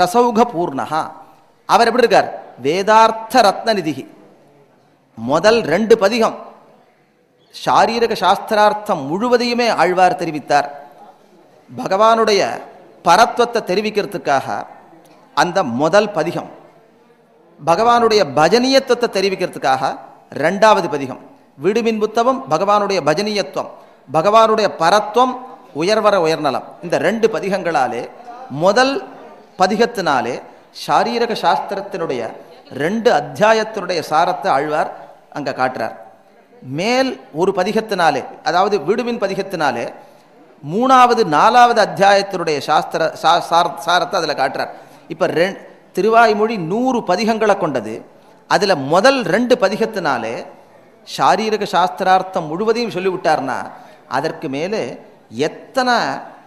ரசௌக பூர்ணஹா அவர் எப்படி இருக்கார்? வேதார்த்த ரத்னநிதி முதல் ரெண்டு பதிகம் சாரீரக சாஸ்திரார்த்தம் முழுவதையுமே ஆழ்வார் தெரிவித்தார். பகவானுடைய பரத்வத்தை தெரிவிக்கிறதுக்காக அந்த முதல் பதிகம் பகவானுடைய பஜனீயத்துவத்தை தெரிவிக்கிறதுக்காக ரெண்டாவது பதிகம் விடுமின் புத்தகம் பகவானுடைய பஜனீயத்துவம் பகவானுடைய பரத்துவம் உயர்வர உயர்நலம் இந்த ரெண்டு பதிகங்களாலே முதல் பதிகத்தினாலே சாரீரக சாஸ்திரத்தினுடைய ரெண்டு அத்தியாயத்தினுடைய சாரத்தை ஆழ்வார் அங்கே காட்டுறார். மேல் ஒரு பதிகத்தினாலே அதாவது விடுமின் பதிகத்தினாலே மூணாவது நாலாவது அத்தியாயத்தினுடைய சாஸ்திர சா- சாரத்தை அதில் காட்டுறார். இப்போ ரெண் திருவாய்மொழி நூறு பதிகங்களை கொண்டது. அதில் முதல் ரெண்டு பதிகத்தினாலே சாரீரக சாஸ்திரார்த்தம் முழுவதையும் சொல்லிவிட்டார்னா அதற்கு மேலே எத்தனை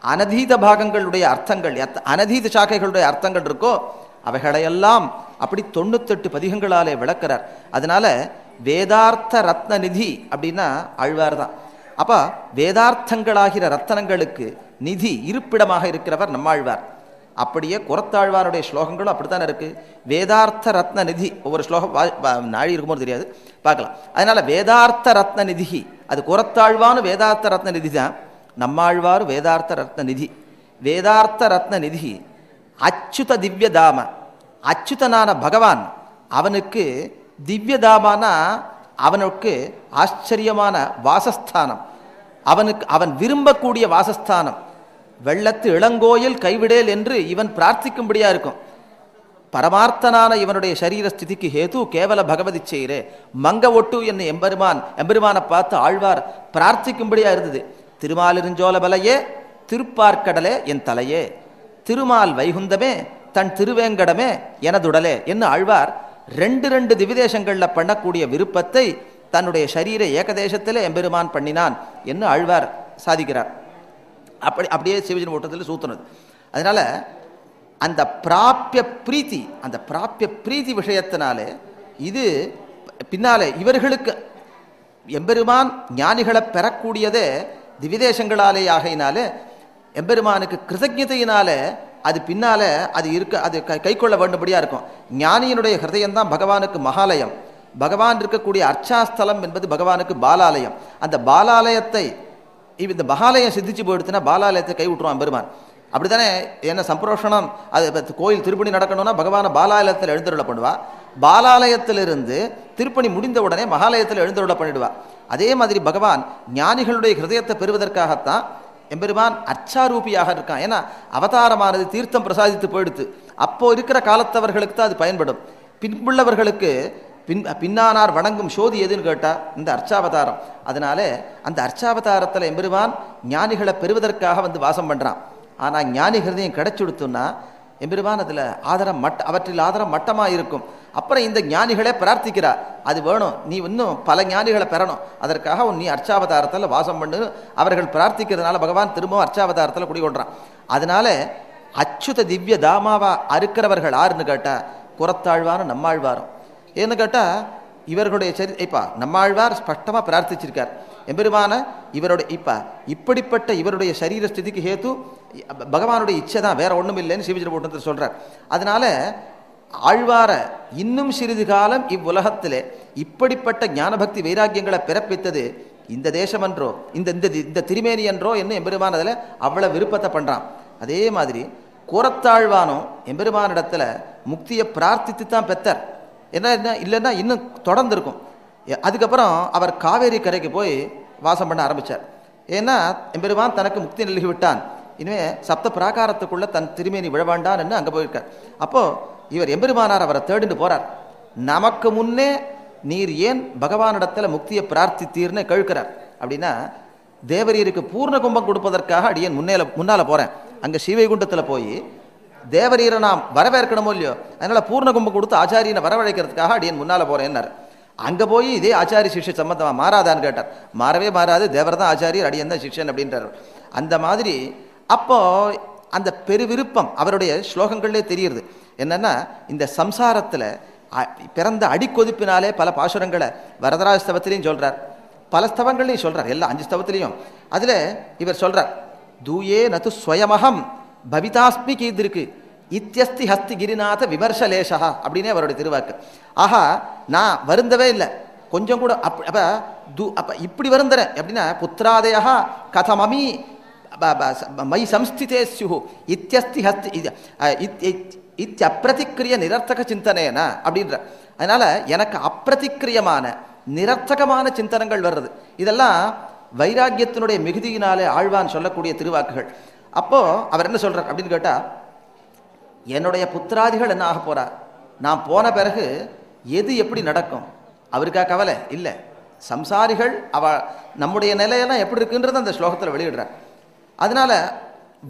அனதீத பாகங்களுடைய அர்த்தங்கள் எத் அனதீத சாக்கைகளுடைய அர்த்தங்கள் இருக்கோ அவைகளையெல்லாம் அப்படி தொண்ணூத்தெட்டு பதிகங்களாலே விளக்கிறார். அதனால வேதார்த்த ரத்ன நிதி அப்படின்னா ஆழ்வார் தான். அப்போ வேதார்த்தங்களாகிற ரத்தனங்களுக்கு நிதி இருப்பிடமாக இருக்கிறவர் நம்மாழ்வார். அப்படியே குரத்தாழ்வாருடைய ஸ்லோகங்களும் அப்படித்தானே இருக்குது வேதார்த்த ரத்ன நிதி ஒவ்வொரு ஸ்லோகம் வா- நாழி இருக்கும்போது தெரியாது. பார்க்கலாம். அதனால வேதார்த்த ரத்ன நிதி அது குரத்தாழ்வானு வேதார்த்த ரத்ன நிதி தான் நம்மாழ்வார் வேதார்த்த ரத்ன நிதி வேதார்த்த ரத்ன நிதி அச்சுத திவ்ய தாம அச்சுதனான பகவான் அவனுக்கு திவ்ய தாமானா அவனுக்கு ஆச்சரியமான வாசஸ்தானம். அவனுக்கு அவன் விரும்பக்கூடிய வாசஸ்தானம். வெள்ளத்து இளங்கோயில் கைவிடேல் என்று இவன் பிரார்த்திக்கும்படியா இருக்கும். பரமார்த்தனான இவனுடைய சரீர ஸ்திதிக்கு ஹேது கேவல பகவதி செய்கிறே. மங்க ஒட்டு என்ன எம்பெருமான் எம்பெருமானை பார்த்து ஆழ்வார் பிரார்த்திக்கும்படியா இருந்தது. திருமாலிருஞ்சோல பலையே திருப்பார்க்கடலே என் தலையே. திருமால் வைகுந்தமே தன் திருவேங்கடமே எனதுடலே என்ன ஆழ்வார் ரெண்டு ரெண்டு திவிதேசங்களில் பண்ணக்கூடிய விருப்பத்தை தன்னுடைய சரீர ஏகதேசத்திலே எம்பெருமான் பண்ணினான் என்று ஆழ்வார் சாதிக்கிறார். அப்படி அப்படியே சிவஜன் ஓட்டத்தில் சூத்துனது. அதனால் அந்த பிராப்பிய பிரீத்தி அந்த பிராப்பிய பிரீத்தி விஷயத்தினாலே இது பின்னாலே இவர்களுக்கு எம்பெருமான் ஞானிகளை பெறக்கூடியதே திவிதேசங்களாலே ஆகையினாலே எம்பெருமானுக்கு கிருதஜதையினாலே அது பின்னால அது இருக்க அது கை- கைக்கொள்ள வேண்டும்படியாக இருக்கும். ஞானியினுடைய ஹிருதயம்தான் பகவானுக்கு மகாலயம். பகவான் இருக்கக்கூடிய அர்ச்சாஸ்தலம் என்பது பகவானுக்கு பாலாலயம். அந்த பாலாலயத்தை இவ் இந்த மகாலயம் சித்திச்சு போயிடுச்சுன்னா பாலாலயத்தை கை விட்டுருவான் பெருமான் அப்படித்தானே என்ன சம்பிரோஷணம்? அது கோயில் திருப்பணி நடக்கணும்னா பகவானை பாலாலயத்தில் எழுந்தருள பண்ணுவா. பாலாலயத்திலிருந்து திருப்பணி முடிந்த உடனே மகாலயத்தில் எழுந்தருள பண்ணிடுவா. அதே மாதிரி பகவான் ஞானிகளுடைய ஹிருதயத்தை பெறுவதற்காகத்தான் எம்பெருமான் அச்சாரூபியாக இருக்கான். ஏன்னா அவதாரமானது தீர்த்தம் பிரசாதித்து போயிடுத்து. அப்போ இருக்கிற காலத்தவர்களுக்கு தான் அது பயன்படும். பின்புள்ளவர்களுக்கு பின் பின்னானார் வணங்கும் சோதி எதுன்னு கேட்டால் இந்த அர்ச்சாவதாரம். அதனாலே அந்த அர்ச்சாவதாரத்தில் எம்பெருமான் ஞானிகளை பெறுவதற்காக வந்து வாசம் பண்ணுறான் ஆனால் ஞானி ஹிருதயம் கிடைச்சுடுத்துன்னா எம்பெருமான் அதில் ஆதரம் மட்ட அவற்றில் ஆதரம் மட்டமாக இருக்கும் அப்புறம் இந்த ஞானிகளே பிரார்த்திக்கிறார். அது வேணும். நீ இன்னும் பல ஞானிகளை பெறணும். அதற்காக உன் நீ அர்ச்சாவதாரத்தில் வாசம் பண்ணு. அவர்கள் பிரார்த்திக்கிறதுனால பகவான் திரும்பவும் அர்ச்சாவதாரத்தில் குடிகொள்கிறான் அதனால அச்சுத திவ்ய தாமாவா அறுக்கிறவர்கள் யாருன்னு கேட்டால் குரத்தாழ்வாரும் நம்மாழ்வாரும். ஏன்னு கேட்டால் இவர்களுடைய சரி இப்போ நம்மாழ்வார் ஸ்பஷ்டமாக பிரார்த்திச்சிருக்கார். எம்பெருமான இவருடைய இப்போ இப்படிப்பட்ட இவருடைய சரீர ஸ்திதிக்கு ஹேத்து பகவானுடைய இச்சை தான் வேற ஒன்றும் இல்லைன்னு சிவஜன போட்டு சொல்கிறார் அதனால ஆழ்வார இன்னும் சிறிது காலம் இவ்வுலகத்தில் இப்படிப்பட்ட ஞானபக்தி வைராக்கியங்களை பிறப்பித்தது இந்த தேசமன்றோ இந்த இந்த இந்த திருமேனி என்றோ என்ன எம்பெருமானதில் அவ்வளோ விருப்பத்தை பண்ணுறான் அதே மாதிரி கூரத்தாழ்வானோ எம்பெருமான இடத்துல முக்தியை பிரார்த்தித்து தான் பெத்தர் என்ன என்ன இல்லைன்னா இன்னும் தொடர்ந்து இருக்கும் அதுக்கப்புறம் அவர் காவேரி கரைக்கு போய் வாசம் பண்ண ஆரம்பித்தார் ஏன்னா எம்பெருமான் தனக்கு முக்தி நல்கி விட்டான் இனிமே சப்த பிராகாரத்துக்குள்ளே தன் திருமேனி விழவாண்டான் என்று அங்கே போயிருக்கார். அப்போது இவர் எம்பெருமானார் அவரை தேடிட்டு போகிறார் நமக்கு முன்னே நீர் ஏன் பகவானிடத்தில் முக்தியை பிரார்த்தித்தீர்னு கேட்கிறார் அப்படின்னா தேவரீருக்கு பூர்ண கும்பம் கொடுப்பதற்காக அடியன் முன்னேல முன்னால் போகிறேன் அங்கே ஸ்ரீவைகுண்டத்தில் போய் தேவரீரை நாம் வரவேற்கணுமோ இல்லையோ? அதனால் பூர்ண கும்பம் கொடுத்து ஆச்சாரியனை வரவழைக்கிறதுக்காக அடியன் முன்னால் போகிறேன்னார் அங்கே போய் இதே ஆச்சாரிய சிஷ்ய சம்பந்தமாக மாறாதான்னு கேட்டார். மாறவே மாறாது தேவர் தான் ஆச்சாரியர் அடியன் தான் சிஷ்யன் அப்படின்றார். அந்த மாதிரி அப்போது அந்த பெருவிருப்பம் அவருடைய ஸ்லோகங்கள்லே தெரியுது என்னென்னா இந்த சம்சாரத்தில் அ- பிறந்த அடிக்கொதிப்பினாலே பல பாசுரங்களை வரதராஜ ஸ்தவத்திலையும் பல ஸ்தவங்கள்லையும் சொல்கிறார் எல்லா அஞ்சு ஸ்தவத்திலையும். அதில் இவர் சொல்கிறார் தூயே நது ஸ்வயமகம் பவிதாஸ்மி கீதிருக்கு இத்தியஸ்தி ஹஸ்தி கிரிநாத விமர்சலேஷா அப்படின்னே அவருடைய திருவாக்கு. ஆஹா நான் வருந்தவே இல்லை. கொஞ்சம் கூட அப் அப்போ து அப்போ இப்படி வருந்துறேன். எப்படின்னா புத்திராதயா கதமமி மை சம்ஸ்திதே ஸ்யு இத்தியஸ்தி ஹஸ்தி இது, இத்- இத்- இத்தியப்பிரதிக்கிரிய நிரர்த்தக சிந்தனேன அப்படின்ற. அதனால் எனக்கு அப்பிரதிக்கிரியமான நிரர்த்தகமான சிந்தனங்கள் வர்றது. இதெல்லாம் வைராக்கியத்தினுடைய மிகுதியினாலே ஆழ்வான் சொல்லக்கூடிய திருவாக்குகள். அப்போது அவர் என்ன சொல்கிறார் அப்படின்னு கேட்டால் என்னுடைய புத்திராதிகள் என்ன ஆக போறா நான் போன பிறகு எது எப்படி நடக்கும்? அவருக்கா கவலை? இல்லை. சம்சாரிகள் அவ நம்முடைய நிலையெல்லாம் எப்படி இருக்குன்றது அந்த ஸ்லோகத்தில் வெளியிடுறார். அதனால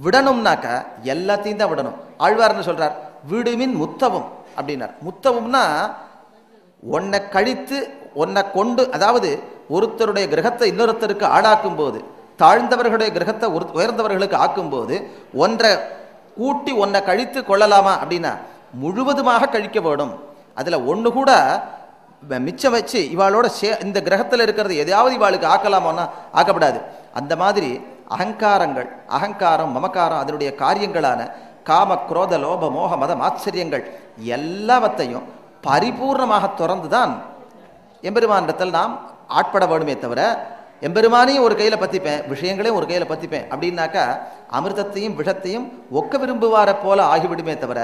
விடணும்னாக்க எல்லாத்தையும் தான் விடணும். ஆழ்வார்னு சொல்கிறார் சொல்றார் விடுமின் முத்தவம் அப்படின்னார். முத்தவம்னா ஒன்னை கழித்து ஒன்னை கொண்டு அதாவது ஒருத்தருடைய கிரகத்தை இன்னொருத்தருக்கு ஆடாக்கும் போது தாழ்ந்தவர்களுடைய கிரகத்தை ஒரு உயர்ந்தவர்களுக்கு ஆக்கும்போது ஒன்றை கூட்டி ஒன்றை கழித்து கொள்ளலாமா அப்படின்னா முழுவதுமாக கழிக்க வேணும் அதில் ஒன்று கூட மிச்சம் வச்சு இவாளோட சே இந்த கிரகத்தில் இருக்கிறது எதையாவது இவாளுக்கு ஆக்கலாமோன்னா ஆக்கப்படாது. அந்த மாதிரி அகங்காரங்கள் அகங்காரம் மமக்காரம் அதனுடைய காரியங்களான காம குரோத லோப மோக மத ஆச்சரியங்கள் எல்லாவற்றையும் பரிபூர்ணமாக திறந்து தான் எம்பெருமானிடத்தில் நாம் ஆட்பட வேணுமே தவிர எம்பெருமானையும் ஒரு கையில் பற்றிப்பேன் விஷயங்களையும் ஒரு கையில் பற்றிப்பேன் அப்படின்னாக்கா அமிர்தத்தையும் விஷத்தையும் ஒக்க விரும்புவாரை போல ஆகிவிடுமே தவிர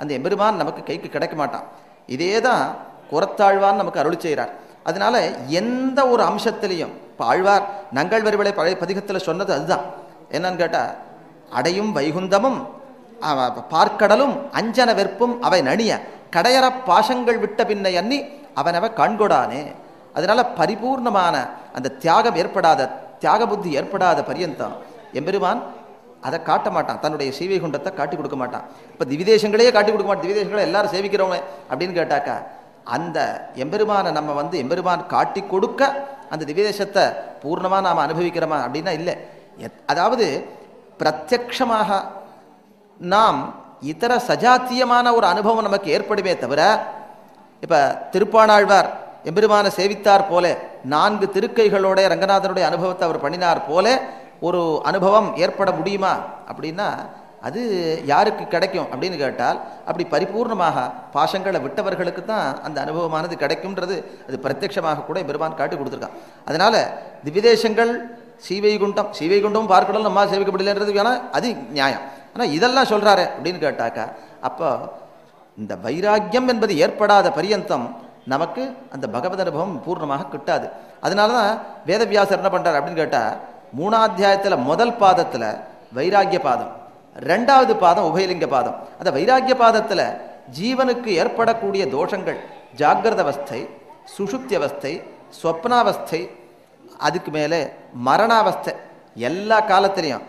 அந்த எம்பெருமான் நமக்கு கைக்கு கிடைக்க மாட்டான். இதே தான் குரத்தாழ்வான் நமக்கு அருள் செய்கிறார். அதனால எந்த ஒரு அம்சத்திலையும் இப்போ ஆழ்வார் நங்கள் வரிவளை பழைய பதிகத்தில் சொன்னது அதுதான். என்னன்னு கேட்டால் அடையும் வைகுந்தமும் பார்க்கடலும் அஞ்சன வெற்பும் அவை நணிய கடையற பாசங்கள் விட்ட பின்னை அன்னி அவனவ கண்கொடானே. அதனால் பரிபூர்ணமான அந்த தியாகம் ஏற்படாத தியாக புத்தி ஏற்படாத பரியந்தம். எம்பெருமான் அதை காட்ட மாட்டான். தன்னுடைய சீவைகுண்டத்தை காட்டி கொடுக்க மாட்டான். இப்போ திவிதேசங்களையே காட்டி கொடுக்க மாட்டான். திவிதேசங்களை எல்லாரும் சேவிக்கிறவங்க அப்படின்னு கேட்டாக்கா அந்த எம்பெருமானை நம்ம வந்து எம்பெருமான் காட்டி கொடுக்க அந்த திவிதேசத்தை பூர்ணமாக நாம் அனுபவிக்கிறோமா அப்படின்னா இல்லை. எத்- அதாவது பிரத்யக்ஷமாக நாம் இதர சஜாத்தியமான ஒரு அனுபவம் நமக்கு ஏற்படுமே தவிர இப்போ திருப்பாணாழ்வார் எம்பெருமானை சேவித்தார் போல நான்கு திருக்கைகளோட ரங்கநாதனுடைய அனுபவத்தை அவர் பண்ணினார் போல ஒரு அனுபவம் ஏற்பட முடியுமா? அப்படின்னா அது யாருக்கு கிடைக்கும் அப்படின்னு கேட்டால் அப்படி பரிபூர்ணமாக பாசங்களை விட்டவர்களுக்கு தான் அந்த அனுபவமானது கிடைக்கும்ன்றது அது பிரத்யட்சமாக கூட பெருமான் காட்டி கொடுத்துருக்கான். அதனால திவ்யதேசங்கள் சீவைகுண்டம் சீவைகுண்டமும் பார்க்கணும் நம்ம சேவிக்கப்படலைன்றது வேணால் அது நியாயம். ஆனால் இதெல்லாம் சொல்கிறாரு அப்படின்னு கேட்டாக்கா அப்போ இந்த வைராக்கியம் என்பது ஏற்படாத பரியந்தம் நமக்கு அந்த பகவத் அனுபவம் பூர்ணமாக கிட்டாது. அதனால தான் வேதவியாசர் என்ன பண்ணுறார் அப்படின்னு கேட்டால் மூணாத்தியாயத்தில் முதல் பாதத்தில் வைராகிய பாதம் ரெண்டாவது பாதம் உபயலிங்க பாதம். அந்த வைராகிய பாதத்தில் ஜீவனுக்கு ஏற்படக்கூடிய தோஷங்கள் ஜாகிரத அவஸ்தை சுஷுப்தி அவஸ்தை ஸ்வப்னாவஸ்தை அதுக்கு மேலே மரணாவஸ்தை எல்லா காலத்திலையும்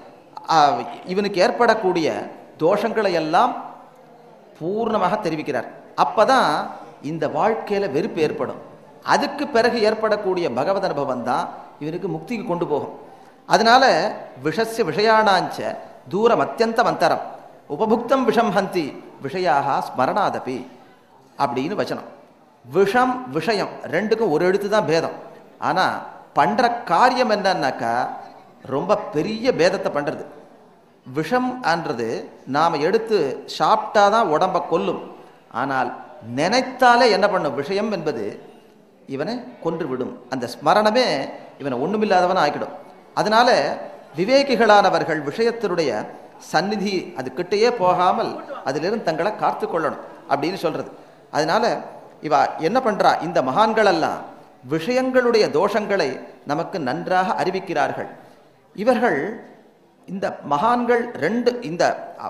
இவனுக்கு ஏற்படக்கூடிய தோஷங்களை எல்லாம் பூர்ணமாக தெரிவிக்கிறார். அப்போ தான் இந்த வாழ்க்கையில் வெறுப்பு ஏற்படும். அதுக்கு பிறகு ஏற்படக்கூடிய பகவத் அனுபவம் தான் இவனுக்கு முக்திக்கு கொண்டு போகும். அதனால விஷஸ்ய விஷயானாஞ்ச தூரம் அத்தியந்தம் அந்தரம் உபபுக்தம் விஷம் ஹந்தி விஷயாக ஸ்மரணாதபி அப்படின்னு வச்சனம். விஷம் விஷயம் ரெண்டுக்கும் ஒரு எழுத்து தான் பேதம். ஆனால் பண்ணுற காரியம் என்னன்னாக்கா ரொம்ப பெரிய பேதத்தை பண்ணுறது விஷம் என்றது நாம் எடுத்து சாப்பிட்டா தான் உடம்பை கொல்லும். ஆனால் நினைத்தாலே என்ன பண்ணும்? விஷயம் என்பது இவனை கொன்று விடும் அந்த ஸ்மரணமே இவனை ஒன்றுமில்லாதவன் ஆக்கிடும். அதனால விவேகிகளானவர்கள் விஷயத்தினுடைய சந்நிதி அது கிட்டேயே போகாமல் அதிலிருந்து தங்களை காத்து கொள்ளணும் அப்படின்னு சொல்றது. அதனால இவ என்ன பண்றா? இந்த மகான்களெல்லாம் விஷயங்களுடைய தோஷங்களை நமக்கு நன்றாக அறிவிக்கிறார்கள். இவர்கள் இந்த மகான்கள் ரெண்டு இந்த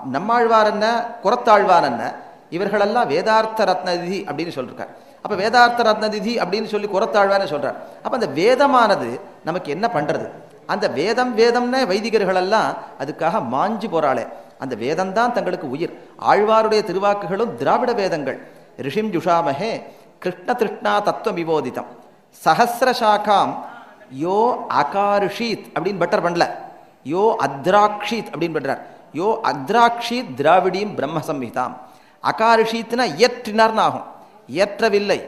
நம்மாழ்வார் என்ன குரத்தாழ்வார் என்ன இவர்களெல்லாம் வேதார்த்த ரத்னதிதி அப்படின்னு சொல்லியிருக்கார் அப்போ வேதார்த்த ரத்னதிதி அப்படின்னு சொல்லி குரத்தாழ்வான்னு சொல்கிறார் அப்போ அந்த வேதமானது நமக்கு என்ன பண்ணுறது அந்த வேதம் வேதம்னே வைதிகர்கள் எல்லாம் அதுக்காக மாஞ்சு போகிறாளே அந்த வேதம் தான் தங்களுக்கு உயிர். ஆழ்வாருடைய திருவாக்குகளும் திராவிட வேதங்கள். ரிஷிம் ஜுஷாமஹே கிருஷ்ண திருஷ்ணா தத்துவம் விவோதிதம் சஹசிரசாக்காம் யோ அகாருஷீத் அப்படின்னு பெட்டர் பண்ணல. யோ அத்ராக்ஷீத் அப்படின்னு பண்றார். யோ அத்ராக்ஷீத் திராவிடியும் பிரம்ம சம்ஹிதாம். அகாருஷீத்னா இயற்றினார்னு ஆகும் இயற்றவில்லை.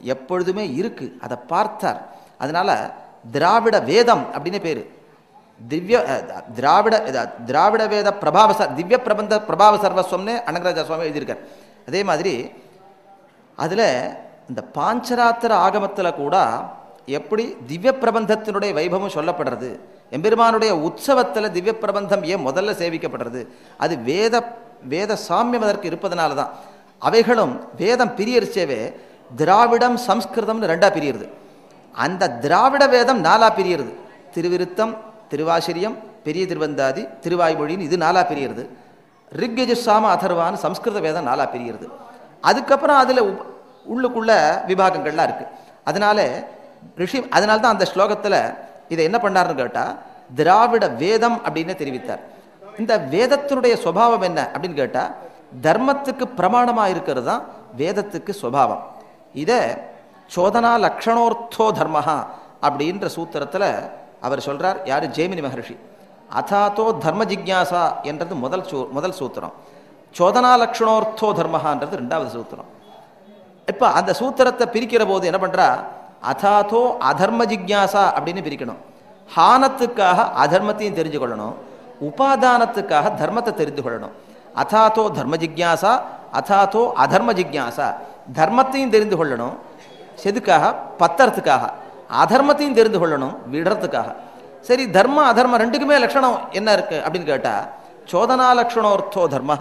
எப்பொழுதுமே இருக்குது அதை பார்த்தார். அதனால் திராவிட வேதம் அப்படின்னு பேர். திவ்ய திராவிட திராவிட வேத பிரபாவ ச- திவ்ய பிரபந்த பிரபாவ சர்வஸ்வம்னு அனங்கராஜா சுவாமி எழுதியிருக்கார். அதே மாதிரி அதில் இந்த பாஞ்சராத்திர ஆகமத்தில் கூட எப்படி திவ்ய பிரபந்தத்தினுடைய வைபவம் சொல்லப்படுறது எம்பெருமானுடைய உற்சவத்தில் திவ்ய பிரபந்தம் ஏன் முதல்ல சேவிக்கப்படுறது அது வேத வேத சாமியம் அதற்கு இருப்பதனால தான் அவைகளும் வேதம் பிரியரிச்சேவே திராவிடம் சம்ஸ்கிருதம்னு ரெண்டா பிரியுறது. அந்த திராவிட வேதம் நாலா பிரியுறது. திருவிருத்தம் திருவாசிரியம் பெரிய திருவந்தாதி திருவாய்மொழின்னு இது நாலா பிரியுறது. ரிக்யஜு சாம அதர்வான்னு சம்ஸ்கிருத வேதம் நாலா பிரியுறது. அதுக்கப்புறம் அதில் உள்ளுக்குள்ள விபாகங்கள்லாம் இருக்குது அதனால ரிஷி அதனால தான் அந்த ஸ்லோகத்தில் இதை என்ன பண்ணாருன்னு கேட்டால் திராவிட வேதம் அப்படின்னு தெரிவித்தார். இந்த வேதத்தினுடைய சுபாவம் என்ன அப்படின்னு கேட்டால் தர்மத்துக்கு பிரமாணமாக இருக்கிறது தான் வேதத்துக்கு சுபாவம் இதை சோதனா லக்ஷணோர்த்தோ தர்மஹா அப்படின்ற சூத்திரத்தில் அவர் சொல்கிறார் யார்? ஜெய்மினி மகர்ஷி. அதாத்தோ தர்ம ஜிக்யாசா என்றது முதல் சூ முதல் சூத்திரம். சோதனா லக்ஷணோர்த்தோ தர்மஹான்றது ரெண்டாவது சூத்திரம். இப்போ அந்த சூத்திரத்தை பிரிக்கிற போது என்ன பண்ணுறா அதாத்தோ அதர்ம ஜிக்யாசா அப்படின்னு பிரிக்கணும். ஹானத்துக்காக அதர்மத்தையும் தெரிஞ்சு கொள்ளணும் உபாதானத்துக்காக தர்மத்தை தெரிந்து கொள்ளணும். அதாத்தோ தர்ம ஜிக்யாசா அதாத்தோ அதர்ம ஜிக்யாசா. தர்மத்தையும் தெரிந்து கொள்ளணும். செதுக்காக பத்தறத்துக்காக அதர்மத்தையும் தெரிந்து கொள்ளணும் விடுறதுக்காக சரி தர்ம அதர்ம ரெண்டுக்குமே லட்சணம் என்ன இருக்கு அப்படின்னு கேட்டால் சோதனா லட்சணோர்த்தோ தர்ம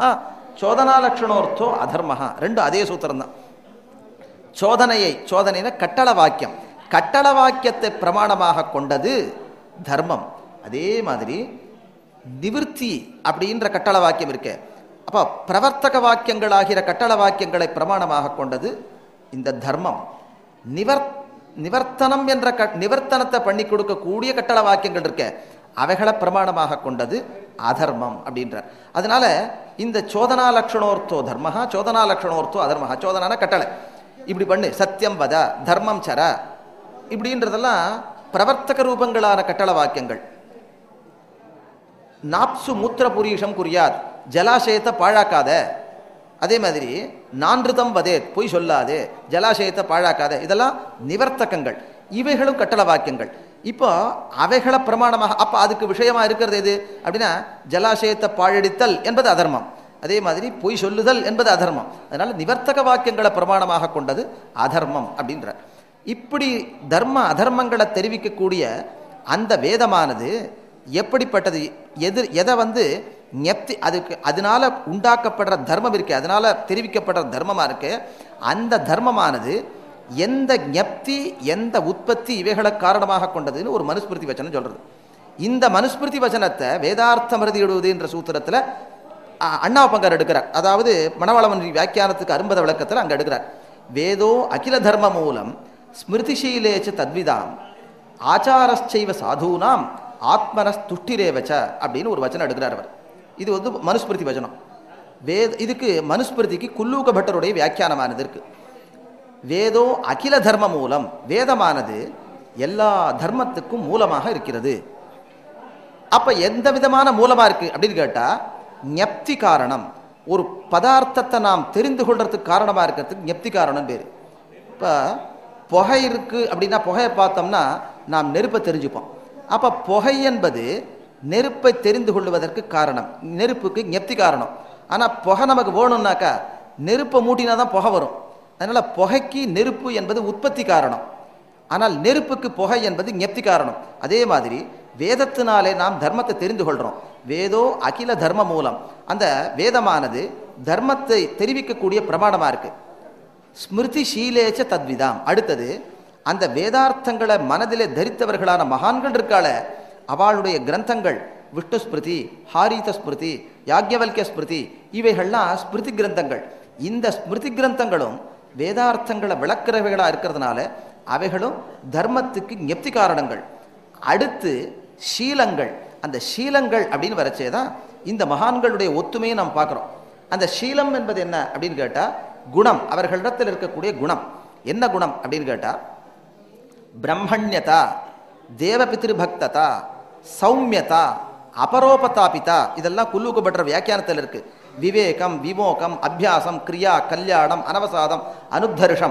சோதனா லட்சணோர்த்தோ அதர்மஹா ரெண்டும் அதே சூத்திரம் தான் சோதனையை சோதனைன கட்டள வாக்கியம். கட்டள வாக்கியத்தை பிரமாணமாக கொண்டது தர்மம். அதே மாதிரி நிவிருத்தி அப்படின்ற கட்டள வாக்கியம் இருக்கு. அப்போ பிரவர்த்தக வாக்கியங்கள் ஆகிற கட்டள வாக்கியங்களை பிரமாணமாக கொண்டது இந்த தர்மம். நிவர் நிவர்த்தனம் என்ற க நிவர்த்தனத்தை பண்ணி கொடுக்கக்கூடிய கட்டள வாக்கியங்கள் இருக்க. அவைகளை பிரமாணமாக கொண்டது அதர்மம் அப்படின்றார். அதனால இந்த சோதனா லக்ஷணோர்த்தோ தர்மஹா சோதனா லக்ஷணோர்த்தோ அதர்மஹா சோதனான கட்டளை. இப்படி பண்ணு சத்தியம் வத தர்மம் சர இப்படின்றதெல்லாம் பிரவர்த்தக ரூபங்களான கட்டள வாக்கியங்கள். நாப்சு மூத்திர புரீஷம் குறியாத் ஜலாசயத்தை பாழாக்காத. அதே மாதிரி நான்றுதம் வதே பொய் சொல்லாதே ஜலாசயத்தை பாழாக்காத. இதெல்லாம் நிவர்த்தகங்கள். இவைகளும் கட்டள வாக்கியங்கள். இப்போ அவைகளை பிரமாணமாக அப்போ அதுக்கு விஷயமா இருக்கிறது எது? அப்படின்னா ஜலாசயத்தை பாழடித்தல் என்பது அதர்மம். அதே மாதிரி பொய் சொல்லுதல் என்பது அதர்மம். அதனால நிவர்த்தக வாக்கியங்களை பிரமாணமாக கொண்டது அதர்மம் அப்படின்ற. இப்படி தர்ம அதர்மங்களை தெரிவிக்கக்கூடிய அந்த வேதமானது எப்படிப்பட்டது? எது எதை வந்து ஞப்தி அதுக்கு அதனால் உண்டாக்கப்படுற தர்மம் இருக்குது அதனால் தெரிவிக்கப்படுற தர்மமாக இருக்குது அந்த தர்மமானது எந்த ஞப்தி எந்த உற்பத்தி இவைகளை காரணமாக கொண்டதுன்னு ஒரு மனுஸ்மிருதி வச்சனம் சொல்கிறது இந்த மனுஸ்மிருதி வச்சனத்தை வேதார்த்த மருதி என்ற சூத்திரத்தில் அண்ணா பங்கர் எடுக்கிறார். அதாவது மணவாளமன்றி வியாக்கியானத்துக்கு அரும்பத விளக்கத்தில் அங்கே எடுக்கிறார். வேதோ அகில தர்ம மூலம் ஸ்மிருதிஷீலேச்ச தத்விதாம் ஆச்சாரச்சைவ சாதூனாம் ஆத்மனஸ் துஷ்டிரேவச்ச அப்படின்னு ஒரு வச்சனம் எடுக்கிறார் அவர். இது வந்து மனுஸ்மிருதி வச்சனம். வேத இதுக்கு மனுஸ்மிருதிக்கு குல்லூக பட்டருடைய வியாக்கியானமானது இருக்கு. வேதோ அகில தர்ம மூலம் வேதமானது எல்லா தர்மத்துக்கும் மூலமாக இருக்கிறது. அப்ப எந்த விதமான மூலமா இருக்கு அப்படின்னு கேட்டா ஞப்தி காரணம் ஒரு பதார்த்தத்தை நாம் தெரிந்து கொள்றதுக்கு காரணமா இருக்கிறதுக்கு ஞப்தி காரணம் பேரு. இப்ப புகை இருக்கு அப்படின்னா புகையை பார்த்தோம்னா நாம் நெருப்பை தெரிஞ்சுப்போம். அப்போ புகை என்பது நெருப்பை தெரிந்து கொள்வதற்கு காரணம். நெருப்புக்கு ஞப்தி காரணம். ஆனால் புகை நமக்கு வேணும்னாக்கா நெருப்பை மூட்டினா தான் புகை வரும். அதனால் புகைக்கு நெருப்பு என்பது உற்பத்தி காரணம். ஆனால் நெருப்புக்கு புகை என்பது ஞப்தி காரணம். அதே மாதிரி வேதத்தினாலே நாம் தர்மத்தை தெரிந்து கொள்கிறோம் வேதோ அகில தர்ம மூலம். அந்த வேதமானது தர்மத்தை தெரிவிக்கக்கூடிய பிரமாணமாக இருக்குது ஸ்மிருதி ஷீலேச்ச தத்விதாம். அடுத்தது அந்த வேதார்த்தங்களை மனதிலே தரித்தவர்களான மகான்கள் இருக்காள அவளுடைய கிரந்தங்கள் விஷ்ணு ஸ்மிருதி ஹாரீத ஸ்மிருதி யாக்யவல்கிய ஸ்மிருதி இவைகள்லாம் ஸ்மிருதி கிரந்தங்கள். இந்த ஸ்மிருதி கிரந்தங்களும் வேதார்த்தங்களை விளக்கிறவைகளாக இருக்கிறதுனால அவைகளும் தர்மத்துக்கு ஞப்தி காரணங்கள். அடுத்து ஷீலங்கள். அந்த ஷீலங்கள் அப்படின்னு வரைச்சே தான் இந்த மகான்களுடைய ஒத்துமையை நாம் பார்க்குறோம். அந்த ஷீலம் என்பது என்ன அப்படின்னு கேட்டால் குணம். அவர்களிடத்தில் இருக்கக்கூடிய குணம். என்ன குணம் அப்படின்னு கேட்டால் பிரம்மண்யதா தேவபிதிருபக்ததா சௌமியதா அபரோபதாபிதா இதெல்லாம் குல்லூக்கப்படுற வியாக்கியானத்தில் இருக்கு. விவேகம் விமோகம் அபியாசம் கிரியா கல்யாணம் அனவசாதம் அனுத்தர்ஷம்